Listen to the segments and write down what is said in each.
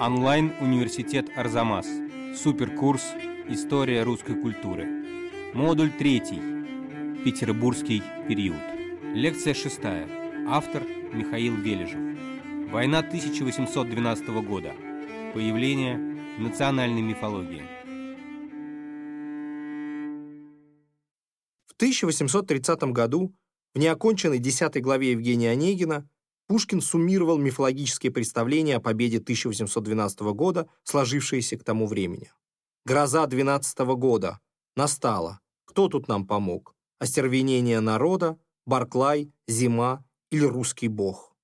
Онлайн-университет «Арзамас». Суперкурс «История русской культуры». Модуль 3. Петербургский период. Лекция 6. Автор Михаил Вележев. Война 1812 года. Появление национальной мифологии. В 1830 году в неоконченной 10 главе Евгения Онегина Пушкин суммировал мифологические представления о победе 1812 года, сложившиеся к тому времени. Гроза 12 года. Настала. Кто тут нам помог? Остервенение народа, Барклай, зима или русский бог?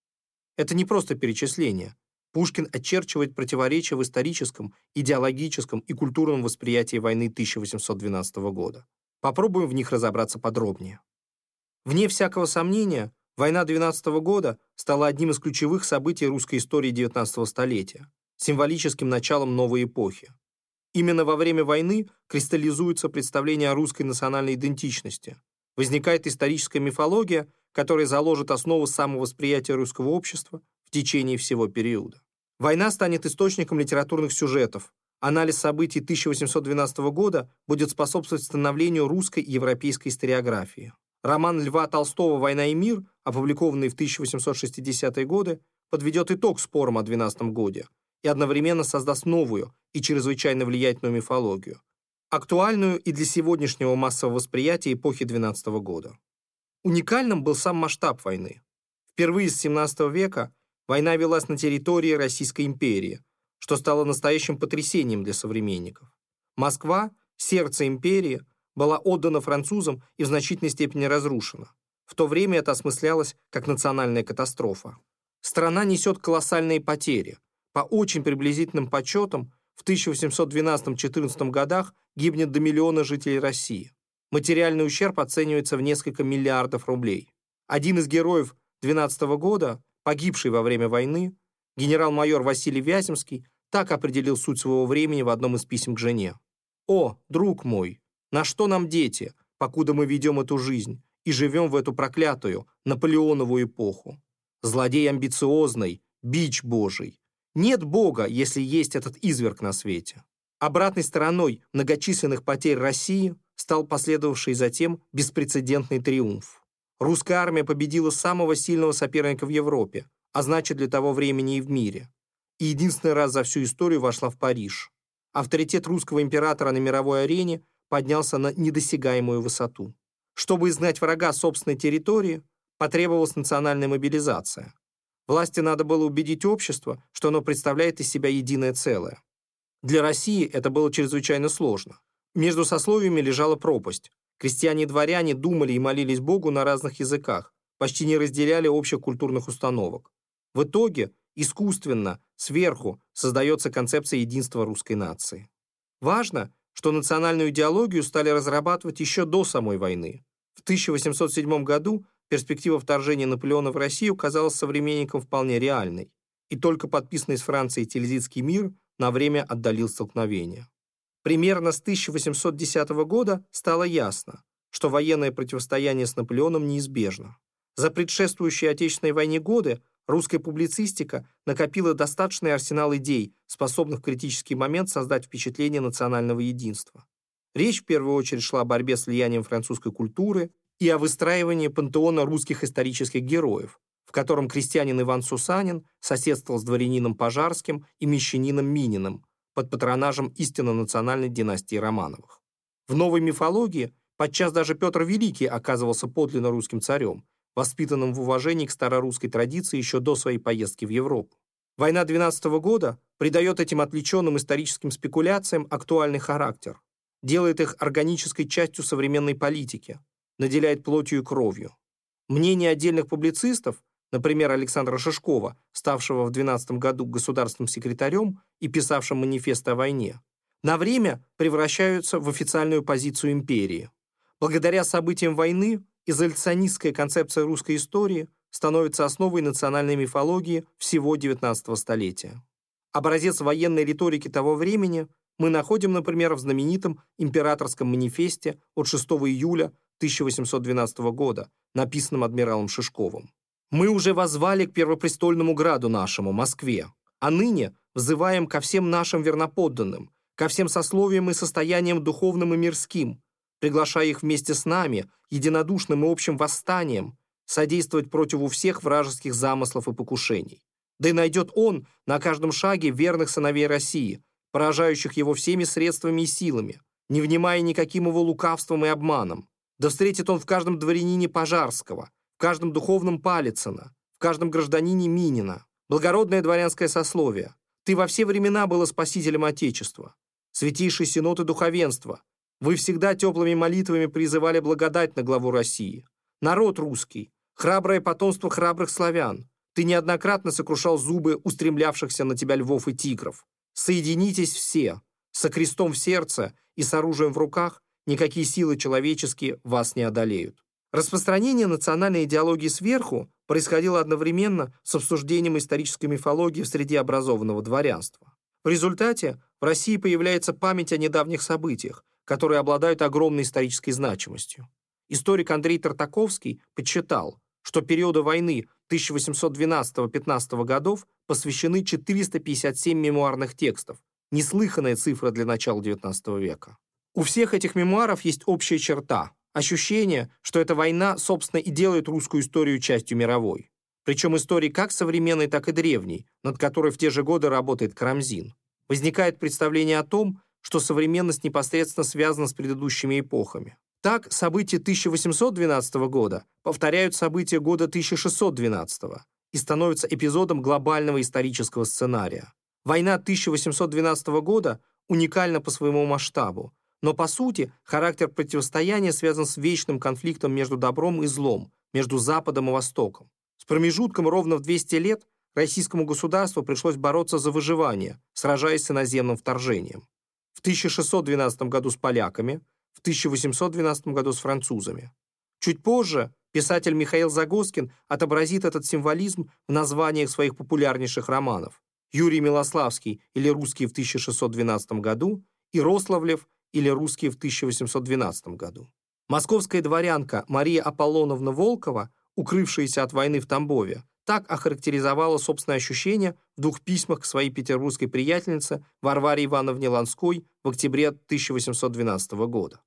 Это не просто перечисление. Пушкин очерчивает противоречия в историческом, идеологическом и культурном восприятии войны 1812 года. Попробуем в них разобраться подробнее. Вне всякого сомнения, война 12 года стала одним из ключевых событий русской истории 19 столетия, символическим началом новой эпохи. Именно во время войны кристаллизуется представление о русской национальной идентичности. Возникает историческая мифология, которая заложит основу самовосприятия русского общества в течение всего периода. Война станет источником литературных сюжетов. Анализ событий 1812 года будет способствовать становлению русской и европейской историографии. Роман Льва Толстого «Война и мир», опубликованный в 1860-е годы, подведет итог спорам о 12 годе и одновременно создаст новую и чрезвычайно влиятельную мифологию, актуальную и для сегодняшнего массового восприятия эпохи 12 года. Уникальным был сам масштаб войны. Впервые с 17 века война велась на территории Российской империи, что стало настоящим потрясением для современников. Москва, сердце империи – была отдана французам и в значительной степени разрушена. В то время это осмыслялось как национальная катастрофа. Страна несет колоссальные потери. По очень приблизительным подсчетам, в 1812-14 годах гибнет до миллиона жителей России. Материальный ущерб оценивается в несколько миллиардов рублей. Один из героев 12 года, погибший во время войны, генерал-майор Василий Вяземский, так определил суть своего времени в одном из писем к жене. «О, друг мой, на что нам дети, покуда мы ведем эту жизнь и живем в эту проклятую Наполеонову эпоху? Злодей амбициозный, бич Божий. Нет Бога, если есть этот изверг на свете. Обратной стороной многочисленных потерь России стал последовавший затем беспрецедентный триумф. Русская армия победила самого сильного соперника в Европе, а значит для того времени и в мире. И единственный раз за всю историю вошла в Париж. Авторитет русского императора на мировой арене поднялся на недосягаемую высоту. Чтобы изгнать врага собственной территории, потребовалась национальная мобилизация. Власти надо было убедить общество, что оно представляет из себя единое целое. Для России это было чрезвычайно сложно. Между сословиями лежала пропасть. Крестьяне и дворяне думали и молились Богу на разных языках, почти не разделяли общих культурных установок. В итоге искусственно, сверху, создается концепция единства русской нации. Важно, что национальную идеологию стали разрабатывать еще до самой войны. В 1807 году перспектива вторжения Наполеона в Россию казалась современникам вполне реальной, и только подписанный с Францией Тильзитский мир на время отдалил столкновение. Примерно с 1810 года стало ясно, что военное противостояние с Наполеоном неизбежно. За предшествующие Отечественной войне годы Русская публицистика накопила достаточный арсенал идей, способных в критический момент создать впечатление национального единства. Речь в первую очередь шла о борьбе с влиянием французской культуры и о выстраивании пантеона русских исторических героев, в котором крестьянин Иван Сусанин соседствовал с дворянином Пожарским и мещанином Мининым под патронажем истинно национальной династии Романовых. В новой мифологии подчас даже Петр Великий оказывался подлинно русским царем, воспитанным в уважении к старорусской традиции еще до своей поездки в Европу. Война 12 года придает этим отвлеченным историческим спекуляциям актуальный характер, делает их органической частью современной политики, наделяет плотью и кровью. Мнение отдельных публицистов, например, Александра Шишкова, ставшего в 12 году государственным секретарем и писавшим манифест о войне, на время превращаются в официальную позицию империи. Благодаря событиям войны изоляционистская концепция русской истории становится основой национальной мифологии всего XIX столетия. Образец военной риторики того времени мы находим, например, в знаменитом императорском манифесте от 6 июля 1812 года, написанном адмиралом Шишковым. «Мы уже возвали к первопрестольному граду нашему, Москве, а ныне взываем ко всем нашим верноподданным, ко всем сословиям и состояниям духовным и мирским, приглашая их вместе с нами, единодушным и общим восстанием, содействовать противу всех вражеских замыслов и покушений. Да и найдет он на каждом шаге верных сыновей России, поражающих его всеми средствами и силами, не внимая никаким его лукавством и обманом. Да встретит он в каждом дворянине Пожарского, в каждом духовном Палицына, в каждом гражданине Минина. Благородное дворянское сословие, ты во все времена было спасителем Отечества. Святейший синод и духовенство, вы всегда теплыми молитвами призывали благодать на главу России. Народ русский, храброе потомство храбрых славян, ты неоднократно сокрушал зубы устремлявшихся на тебя львов и тигров. Соединитесь все, со крестом в сердце и с оружием в руках, никакие силы человеческие вас не одолеют. Распространение национальной идеологии сверху происходило одновременно с обсуждением исторической мифологии в среде образованного дворянства. В результате в России появляется память о недавних событиях, которые обладают огромной исторической значимостью. Историк Андрей Тартаковский подсчитал, что периода войны 1812-15 годов посвящены 457 мемуарных текстов, неслыханная цифра для начала XIX века. У всех этих мемуаров есть общая черта – ощущение, что эта война, собственно, и делает русскую историю частью мировой. Причем истории как современной, так и древней, над которой в те же годы работает Карамзин. Возникает представление о том, что современность непосредственно связана с предыдущими эпохами. Так, события 1812 года повторяют события года 1612 и становятся эпизодом глобального исторического сценария. Война 1812 года уникальна по своему масштабу, но по сути характер противостояния связан с вечным конфликтом между добром и злом, между Западом и Востоком. С промежутком ровно в 200 лет российскому государству пришлось бороться за выживание, сражаясь с иноземным вторжением. В 1612 году с поляками, в 1812 году с французами. Чуть позже писатель Михаил Загоскин отобразит этот символизм в названиях своих популярнейших романов «Юрий Милославский» или «Русские в 1612 году» и «Рославлев» или «Русские в 1812 году». Московская дворянка Мария Аполлоновна Волкова, укрывшаяся от войны в Тамбове, так охарактеризовала собственное ощущение в двух письмах к своей петербургской приятельнице Варваре Ивановне Ланской в октябре 1812 года.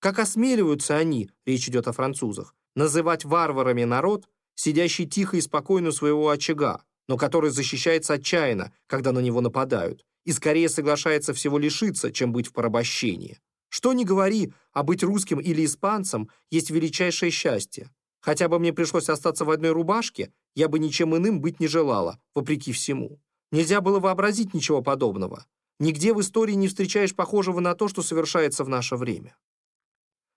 Как осмеливаются они, речь идет о французах, называть варварами народ, сидящий тихо и спокойно у своего очага, но который защищается отчаянно, когда на него нападают, и скорее соглашается всего лишиться, чем быть в порабощении. Что ни говори, а быть русским или испанцем есть величайшее счастье. Хотя бы мне пришлось остаться в одной рубашке, я бы ничем иным быть не желала, вопреки всему. Нельзя было вообразить ничего подобного. Нигде в истории не встречаешь похожего на то, что совершается в наше время.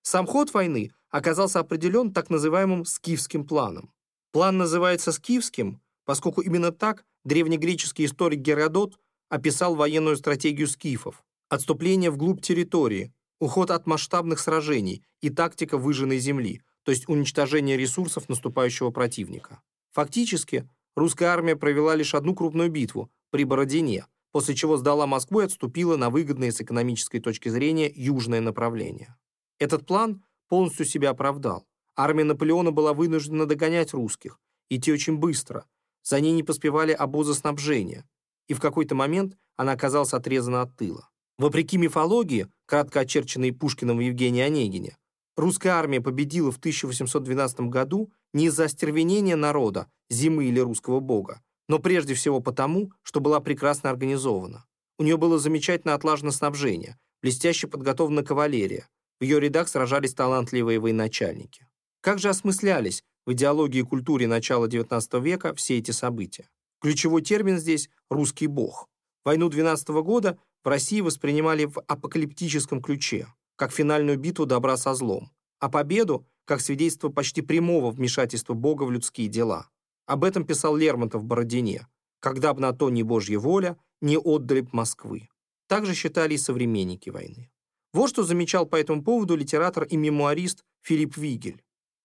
Сам ход войны оказался определен так называемым скифским планом. План называется скифским, поскольку именно так древнегреческий историк Геродот описал военную стратегию скифов. Отступление вглубь территории, уход от масштабных сражений и тактика выжженной земли, то есть уничтожение ресурсов наступающего противника. Фактически, русская армия провела лишь одну крупную битву при Бородине, после чего сдала Москву и отступила на выгодное с экономической точки зрения южное направление. Этот план полностью себя оправдал. Армия Наполеона была вынуждена догонять русских, идти очень быстро. За ней не поспевали обозы снабжения, и в какой-то момент она оказалась отрезана от тыла. Вопреки мифологии, кратко очерченной Пушкиным в Евгении Онегине, Русская армия победила в 1812 году не из-за остервенения народа, зимы или русского бога, но прежде всего потому, что была прекрасно организована. У нее было замечательно отлажено снабжение, блестяще подготовлена кавалерия, в ее рядах сражались талантливые военачальники. Как же осмыслялись в идеологии и культуре начала XIX века все эти события? Ключевой термин здесь – «русский бог». Войну 12 года в России воспринимали в апокалиптическом ключе как финальную битву добра со злом, а победу как свидетельство почти прямого вмешательства Бога в людские дела. Об этом писал Лермонтов в «Бородине», когда б на то не Божья воля, не отдали б Москвы. Так же считали и современники войны. Вот что замечал по этому поводу литератор и мемуарист Филипп Вигель.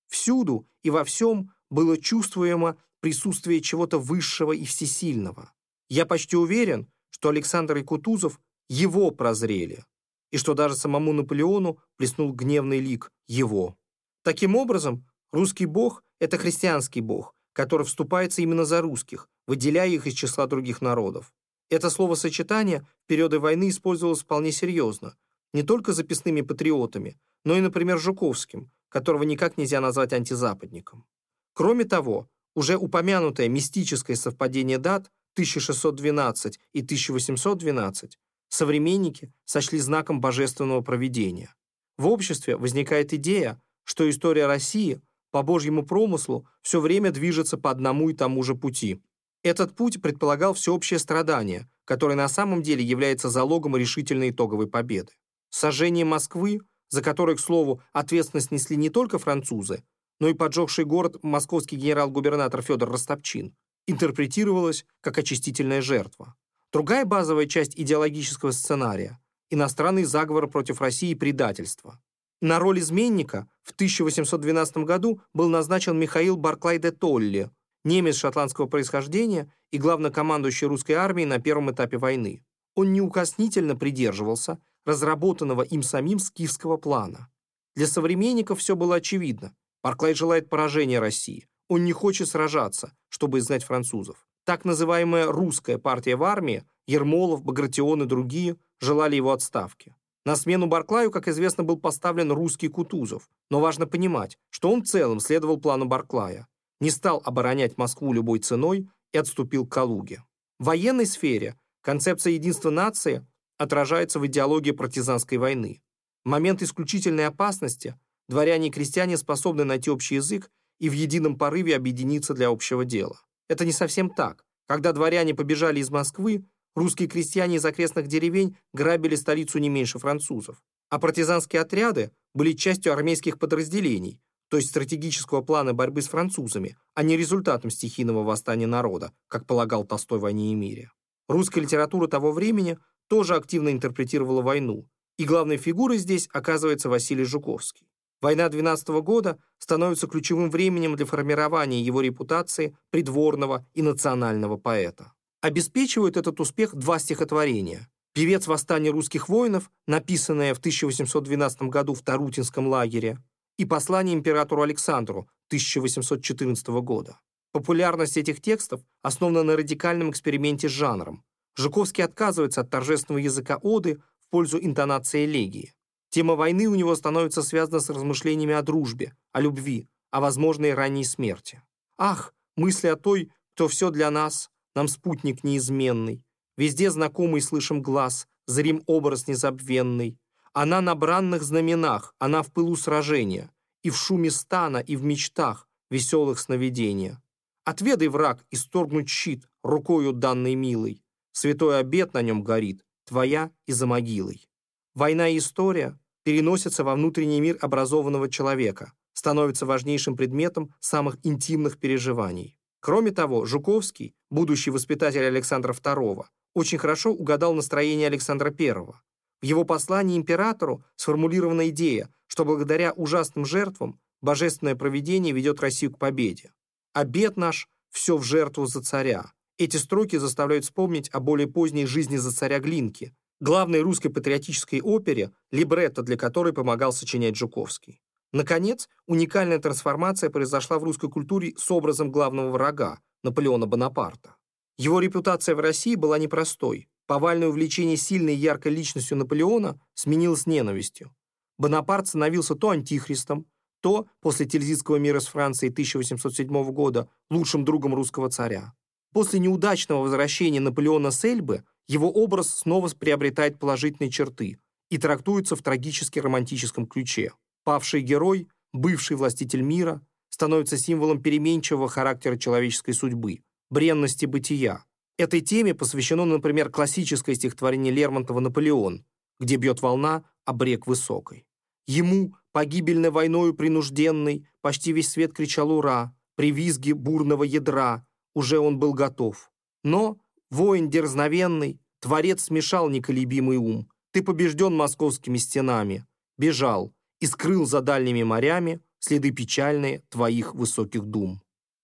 Всюду и во всем было чувствуемо присутствие чего-то высшего и всесильного. Я почти уверен, что Александр и Кутузов его прозрели, и что даже самому Наполеону плеснул гневный лик его. Таким образом, русский бог – это христианский бог, который вступается именно за русских, выделяя их из числа других народов. Это словосочетание в периоды войны использовалось вполне серьезно, не только записными патриотами, но и, например, Жуковским, которого никак нельзя назвать антизападником. Кроме того, уже упомянутое мистическое совпадение дат 1612 и 1812 современники сочли знаком божественного провидения. В обществе возникает идея, что история России по Божьему промыслу все время движется по одному и тому же пути. Этот путь предполагал всеобщее страдание, которое на самом деле является залогом решительной итоговой победы. Сожжение Москвы, за которое, к слову, ответственность несли не только французы, но и поджегший город московский генерал-губернатор Федор Ростопчин, интерпретировалось как очистительная жертва. Другая базовая часть идеологического сценария – иностранный заговор против России и предательство. На роль изменника в 1812 году был назначен Михаил Барклай де Толли, немец шотландского происхождения и главнокомандующий русской армией на первом этапе войны. Он неукоснительно придерживался разработанного им самим скифского плана. Для современников все было очевидно. Барклай желает поражения России. Он не хочет сражаться, чтобы изгнать французов. Так называемая русская партия в армии, Ермолов, Багратион и другие, желали его отставки. На смену Барклаю, как известно, был поставлен русский Кутузов, но важно понимать, что он в целом следовал плану Барклая, не стал оборонять Москву любой ценой и отступил к Калуге. В военной сфере концепция единства нации отражается в идеологии партизанской войны. В момент исключительной опасности дворяне и крестьяне способны найти общий язык и в едином порыве объединиться для общего дела. Это не совсем так. Когда дворяне побежали из Москвы, русские крестьяне из окрестных деревень грабили столицу не меньше французов. А партизанские отряды были частью армейских подразделений, то есть стратегического плана борьбы с французами, а не результатом стихийного восстания народа, как полагал Толстой в «Войне и мире». Русская литература того времени тоже активно интерпретировала войну, и главной фигурой здесь оказывается Василий Жуковский. Война 12 года становится ключевым временем для формирования его репутации придворного и национального поэта. Обеспечивают этот успех два стихотворения. «Певец восстания русских воинов», написанное в 1812 году в Тарутинском лагере, и «Послание императору Александру» 1814 года. Популярность этих текстов основана на радикальном эксперименте с жанром. Жуковский отказывается от торжественного языка оды в пользу интонации элегии. Тема войны у него становится связана с размышлениями о дружбе, о любви, о возможной ранней смерти. Ах, мысли о той, кто все для нас, нам спутник неизменный, везде знакомый слышим глаз, зрим образ незабвенный. Она на бранных знаменах, она в пылу сражения, и в шуме стана, и в мечтах веселых сновидения. Отведай враг, исторгнуть щит, рукою данной милой, Святой обет на нем горит, твоя и за могилой. Война и история переносятся во внутренний мир образованного человека, становятся важнейшим предметом самых интимных переживаний. Кроме того, Жуковский, будущий воспитатель Александра II, очень хорошо угадал настроение Александра I. В его послании императору сформулирована идея, что благодаря ужасным жертвам божественное провидение ведет Россию к победе. «Обед наш – все в жертву за царя, эти строки заставляют вспомнить о более поздней жизни за царя Глинки, главной русской патриотической опере, либретто для которой помогал сочинять Жуковский. Наконец, уникальная трансформация произошла в русской культуре с образом главного врага, Наполеона Бонапарта. Его репутация в России была непростой. Повальное увлечение сильной и яркой личностью Наполеона сменилось ненавистью. Бонапарт становился то антихристом, то, после Тильзитского мира с Францией 1807 года, лучшим другом русского царя. После неудачного возвращения Наполеона с Эльбы его образ снова приобретает положительные черты и трактуется в трагически романтическом ключе. Павший герой, бывший властитель мира, становится символом переменчивого характера человеческой судьбы, бренности бытия. Этой теме посвящено, например, классическое стихотворение Лермонтова «Наполеон», где бьет волна, а брег высокой. Ему, погибельной войною принужденной, почти весь свет кричал «Ура!» при визге бурного ядра, уже он был готов. Но воин дерзновенный, творец смешал неколебимый ум. Ты побежден московскими стенами, бежал и скрыл за дальними морями следы печальные твоих высоких дум.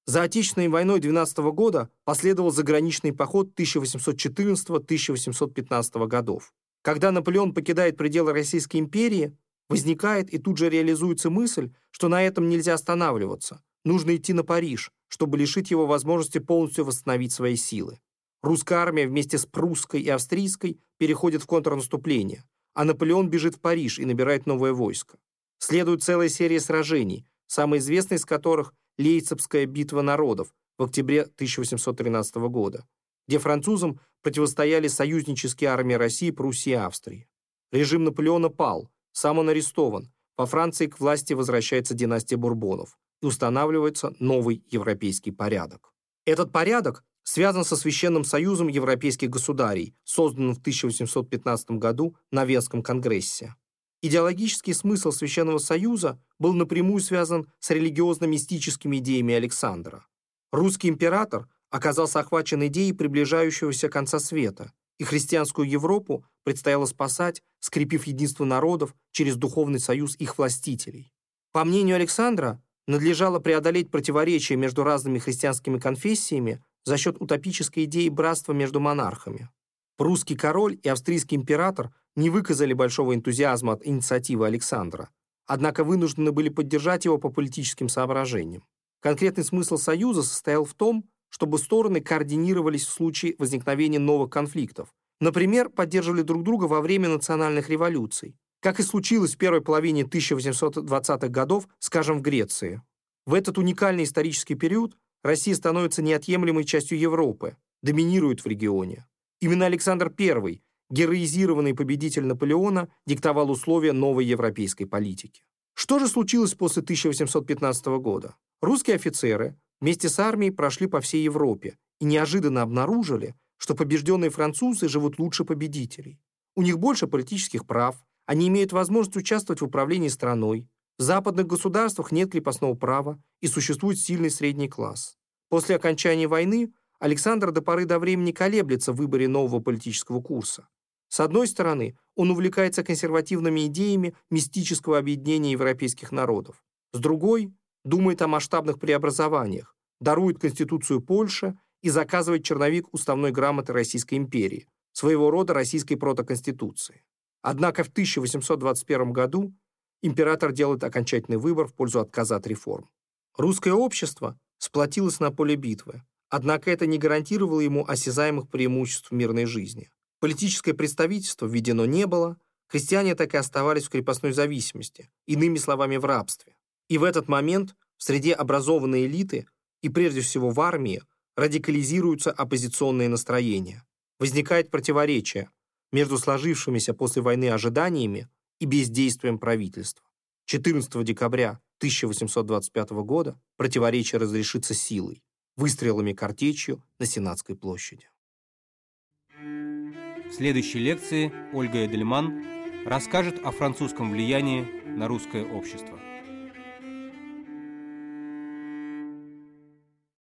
За Отечественной войной 12 года последовал заграничный поход 1814-1815 годов. Когда Наполеон покидает пределы Российской империи, возникает и тут же реализуется мысль, что на этом нельзя останавливаться. Нужно идти на Париж, чтобы лишить его возможности полностью восстановить свои силы. Русская армия вместе с прусской и австрийской переходит в контрнаступление, а Наполеон бежит в Париж и набирает новое войско. Следует целая серия сражений, самая известная из которых – Лейцепская битва народов в октябре 1813 года, где французам противостояли союзнические армии России, Пруссии и Австрии. Режим Наполеона пал, сам он арестован. Во Франции к власти возвращается династия Бурбонов и устанавливается новый европейский порядок. Этот порядок связан со Священным Союзом Европейских Государей, созданным в 1815 году на Венском конгрессе. Идеологический смысл Священного Союза был напрямую связан с религиозно-мистическими идеями Александра. Русский император оказался охвачен идеей приближающегося конца света, и христианскую Европу предстояло спасать, скрепив единство народов через духовный союз их властителей. По мнению Александра, надлежало преодолеть противоречия между разными христианскими конфессиями за счет утопической идеи братства между монархами. Прусский король и австрийский император не выказали большого энтузиазма от инициативы Александра, однако вынуждены были поддержать его по политическим соображениям. Конкретный смысл союза состоял в том, чтобы стороны координировались в случае возникновения новых конфликтов. Например, поддерживали друг друга во время национальных революций, как и случилось в первой половине 1820-х годов, скажем, в Греции. В этот уникальный исторический период Россия становится неотъемлемой частью Европы, доминирует в регионе. Именно Александр I, героизированный победитель Наполеона, диктовал условия новой европейской политики. Что же случилось после 1815 года? Русские офицеры вместе с армией прошли по всей Европе и неожиданно обнаружили, что побежденные французы живут лучше победителей. У них больше политических прав, они имеют возможность участвовать в управлении страной. В западных государствах нет крепостного права и существует сильный средний класс. После окончания войны Александр до поры до времени колеблется в выборе нового политического курса. С одной стороны, он увлекается консервативными идеями мистического объединения европейских народов. С другой, думает о масштабных преобразованиях, дарует Конституцию Польши и заказывает черновик уставной грамоты Российской империи, своего рода российской протоконституции. Однако в 1821 году император делает окончательный выбор в пользу отказа от реформ. Русское общество сплотилось на поле битвы, однако это не гарантировало ему осязаемых преимуществ в мирной жизни. Политическое представительство введено не было, крестьяне так и оставались в крепостной зависимости, иными словами, в рабстве. И в этот момент в среде образованной элиты и прежде всего в армии радикализируются оппозиционные настроения. Возникает противоречие между сложившимися после войны ожиданиями и бездействием правительства. 14 декабря 1825 года противоречие разрешится силой, выстрелами картечью на Сенатской площади. В следующей лекции Ольга Эдельман расскажет о французском влиянии на русское общество.